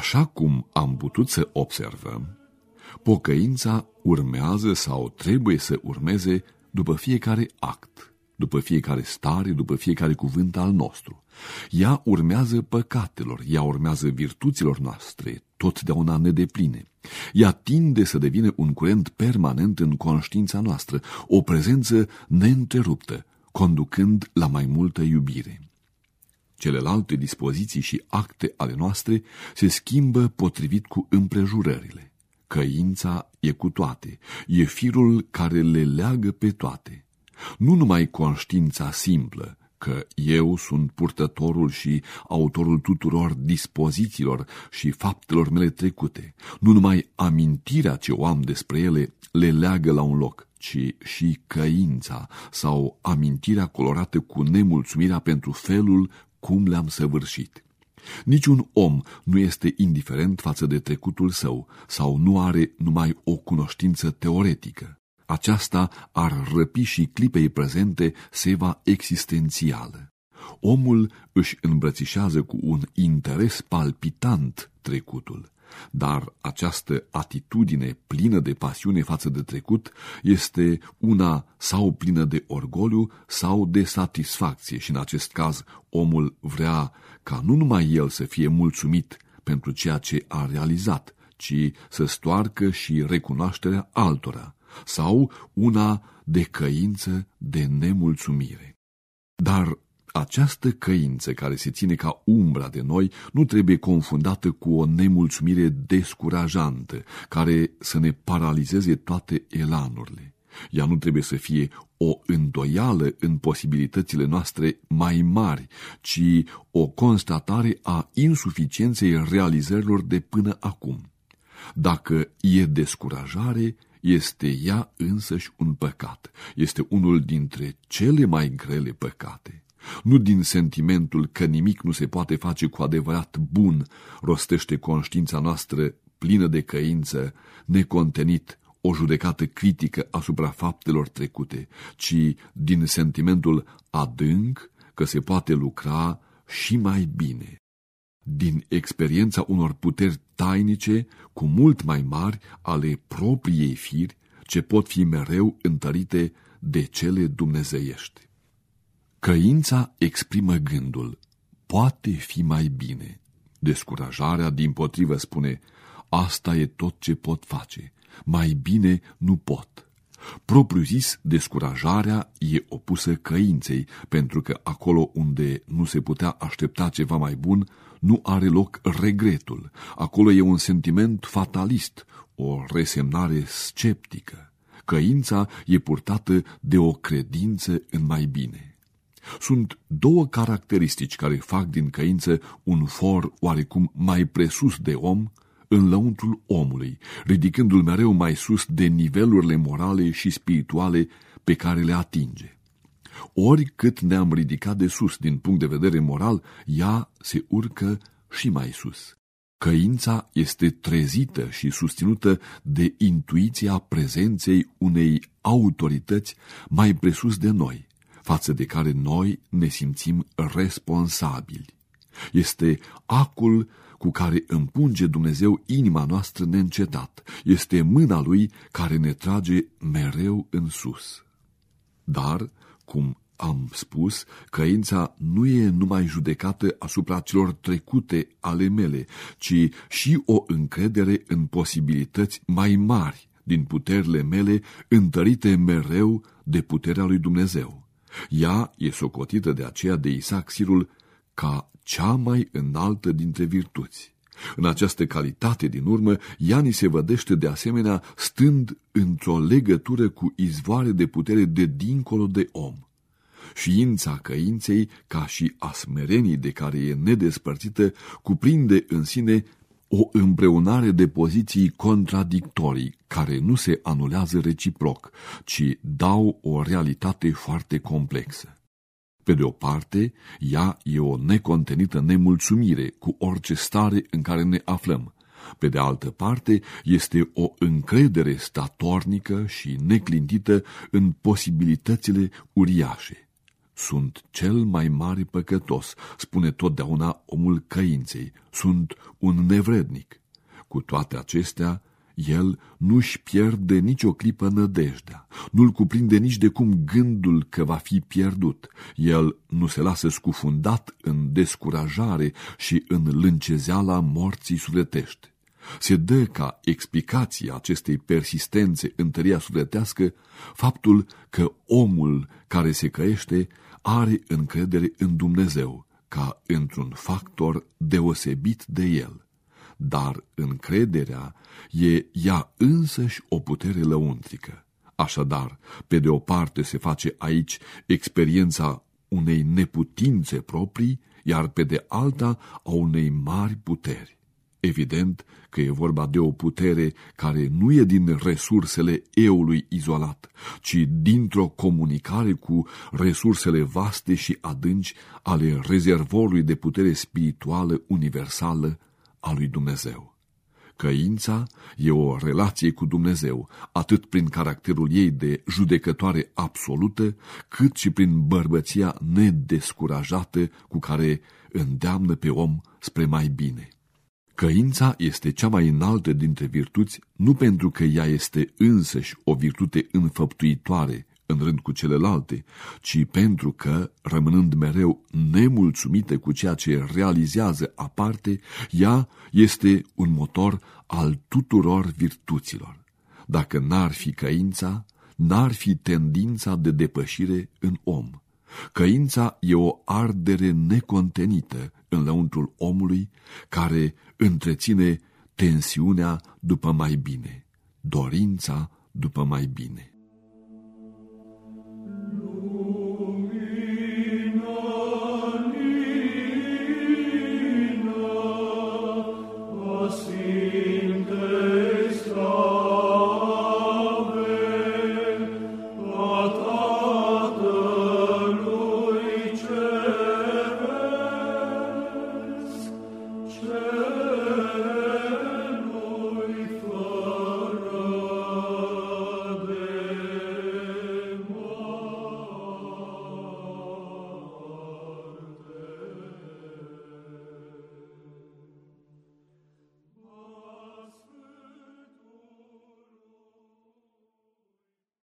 Așa cum am putut să observăm, pocăința urmează sau trebuie să urmeze după fiecare act, după fiecare stare, după fiecare cuvânt al nostru. Ea urmează păcatelor, ea urmează virtuților noastre, totdeauna nedepline. Ea tinde să devină un curent permanent în conștiința noastră, o prezență neîntreruptă, conducând la mai multă iubire. Celelalte dispoziții și acte ale noastre se schimbă potrivit cu împrejurările. Căința e cu toate, e firul care le leagă pe toate. Nu numai conștiința simplă, că eu sunt purtătorul și autorul tuturor dispozițiilor și faptelor mele trecute. Nu numai amintirea ce o am despre ele le leagă la un loc, ci și căința sau amintirea colorată cu nemulțumirea pentru felul cum le-am săvârșit. Niciun om nu este indiferent față de trecutul său sau nu are numai o cunoștință teoretică. Aceasta ar răpi și clipei prezente seva existențială. Omul își îmbrățișează cu un interes palpitant trecutul, dar această atitudine plină de pasiune față de trecut este una sau plină de orgoliu sau de satisfacție și în acest caz omul vrea ca nu numai el să fie mulțumit pentru ceea ce a realizat, ci să stoarcă și recunoașterea altora, sau una de căință de nemulțumire. Dar această căință care se ține ca umbra de noi nu trebuie confundată cu o nemulțumire descurajantă, care să ne paralizeze toate elanurile. Ea nu trebuie să fie o îndoială în posibilitățile noastre mai mari, ci o constatare a insuficienței realizărilor de până acum. Dacă e descurajare, este ea însăși un păcat. Este unul dintre cele mai grele păcate. Nu din sentimentul că nimic nu se poate face cu adevărat bun, rostește conștiința noastră plină de căință, necontenit o judecată critică asupra faptelor trecute, ci din sentimentul adânc că se poate lucra și mai bine. Din experiența unor puteri tainice cu mult mai mari ale propriei firi, ce pot fi mereu întărite de cele dumnezeiești. Căința exprimă gândul, poate fi mai bine. Descurajarea, din potrivă, spune, asta e tot ce pot face, mai bine nu pot. Propriu zis, descurajarea e opusă căinței, pentru că acolo unde nu se putea aștepta ceva mai bun, nu are loc regretul. Acolo e un sentiment fatalist, o resemnare sceptică. Căința e purtată de o credință în mai bine. Sunt două caracteristici care fac din căință un for oarecum mai presus de om în lăuntrul omului, ridicându-l mereu mai sus de nivelurile morale și spirituale pe care le atinge. Ori cât ne-am ridicat de sus din punct de vedere moral, ea se urcă și mai sus. Căința este trezită și susținută de intuiția prezenței unei autorități mai presus de noi, față de care noi ne simțim responsabili. Este acul cu care împunge Dumnezeu inima noastră neîncetat. Este mâna Lui care ne trage mereu în sus. Dar, cum am spus, căința nu e numai judecată asupra celor trecute ale mele, ci și o încredere în posibilități mai mari din puterile mele, întărite mereu de puterea lui Dumnezeu. Ea e socotită de aceea de Isaac Sirul ca cea mai înaltă dintre virtuți. În această calitate din urmă, ea ni se vădește de asemenea stând într-o legătură cu izvoare de putere de dincolo de om. Ființa căinței, ca și asmerenii de care e nedespărțită, cuprinde în sine o împreunare de poziții contradictorii, care nu se anulează reciproc, ci dau o realitate foarte complexă. Pe de o parte, ea e o necontenită nemulțumire cu orice stare în care ne aflăm. Pe de altă parte, este o încredere statornică și neclintită în posibilitățile uriașe. Sunt cel mai mare păcătos, spune totdeauna omul căinței, sunt un nevrednic. Cu toate acestea, el nu-și pierde nicio clipă nădejdea, nu-l cuprinde nici de cum gândul că va fi pierdut. El nu se lasă scufundat în descurajare și în lâncezeala morții sufletești. Se dă ca explicație acestei persistențe în tăria sufletească faptul că omul care se căiește are încredere în Dumnezeu ca într-un factor deosebit de el dar încrederea e ea însăși o putere lăuntrică. Așadar, pe de o parte se face aici experiența unei neputințe proprii, iar pe de alta a unei mari puteri. Evident că e vorba de o putere care nu e din resursele eului izolat, ci dintr-o comunicare cu resursele vaste și adânci ale rezervorului de putere spirituală universală a lui Dumnezeu. Căința e o relație cu Dumnezeu, atât prin caracterul ei de judecătoare absolută, cât și prin bărbăția nedescurajată cu care îndeamnă pe om spre mai bine. Căința este cea mai înaltă dintre virtuți, nu pentru că ea este însăși o virtute înfăptuitoare, în rând cu celelalte, ci pentru că, rămânând mereu nemulțumită cu ceea ce realizează aparte, ea este un motor al tuturor virtuților. Dacă n-ar fi căința, n-ar fi tendința de depășire în om. Căința e o ardere necontenită în lăuntrul omului care întreține tensiunea după mai bine, dorința după mai bine.